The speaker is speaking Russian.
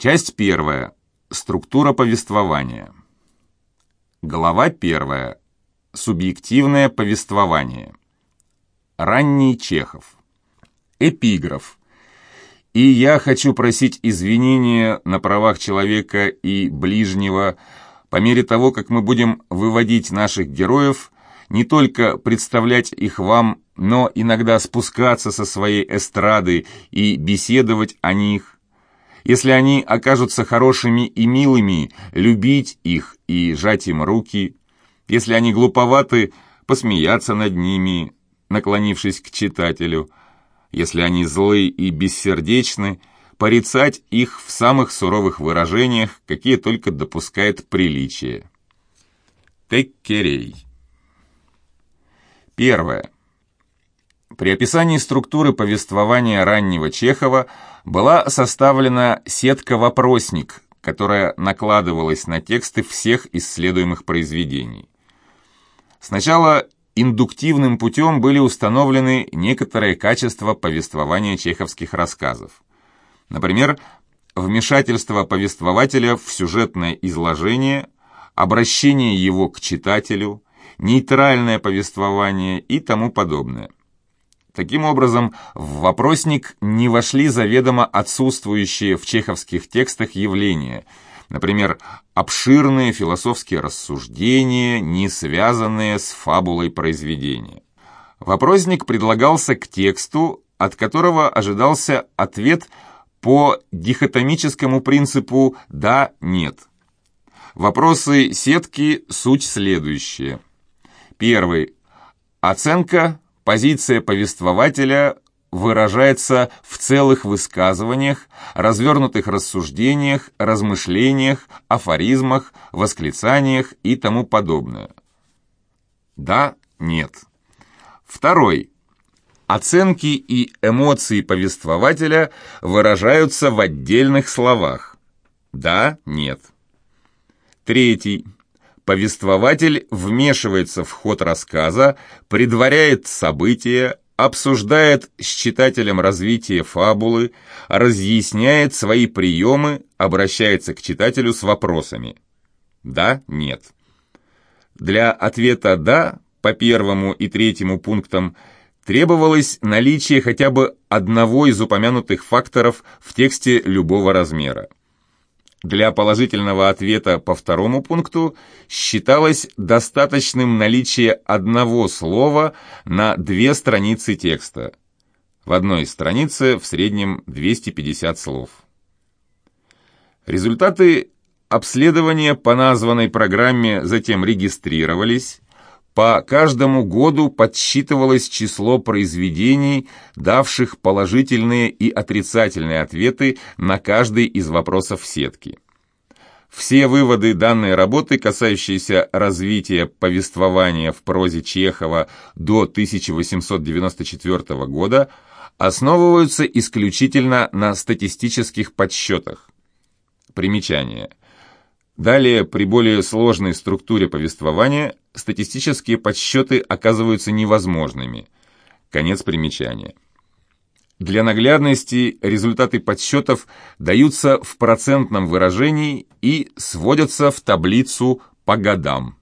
Часть первая. Структура повествования. Глава первая. Субъективное повествование. Ранний Чехов. Эпиграф. И я хочу просить извинения на правах человека и ближнего по мере того, как мы будем выводить наших героев, не только представлять их вам, но иногда спускаться со своей эстрады и беседовать о них, если они окажутся хорошими и милыми, любить их и жать им руки. Если они глуповаты, посмеяться над ними, наклонившись к читателю. Если они злые и бессердечны, порицать их в самых суровых выражениях, какие только допускает приличие. Теккерей. Первое. При описании структуры повествования раннего Чехова была составлена сетка-вопросник, которая накладывалась на тексты всех исследуемых произведений. Сначала индуктивным путем были установлены некоторые качества повествования чеховских рассказов. Например, вмешательство повествователя в сюжетное изложение, обращение его к читателю, нейтральное повествование и тому подобное. Таким образом, в вопросник не вошли заведомо отсутствующие в чеховских текстах явления, например, обширные философские рассуждения, не связанные с фабулой произведения. Вопросник предлагался к тексту, от которого ожидался ответ по дихотомическому принципу «да-нет». Вопросы сетки – суть следующие. Первый. Оценка Позиция повествователя выражается в целых высказываниях, развернутых рассуждениях, размышлениях, афоризмах, восклицаниях и тому подобное. Да, нет. Второй. Оценки и эмоции повествователя выражаются в отдельных словах. Да, нет. Третий. Повествователь вмешивается в ход рассказа, предваряет события, обсуждает с читателем развитие фабулы, разъясняет свои приемы, обращается к читателю с вопросами. Да, нет. Для ответа «да» по первому и третьему пунктам требовалось наличие хотя бы одного из упомянутых факторов в тексте любого размера. Для положительного ответа по второму пункту считалось достаточным наличие одного слова на две страницы текста. В одной странице в среднем 250 слов. Результаты обследования по названной программе затем регистрировались, по каждому году подсчитывалось число произведений, давших положительные и отрицательные ответы на каждый из вопросов сетки. Все выводы данной работы, касающиеся развития повествования в прозе Чехова до 1894 года, основываются исключительно на статистических подсчетах. Примечание. Далее, при более сложной структуре повествования, статистические подсчеты оказываются невозможными. Конец примечания. Для наглядности результаты подсчетов даются в процентном выражении и сводятся в таблицу по годам.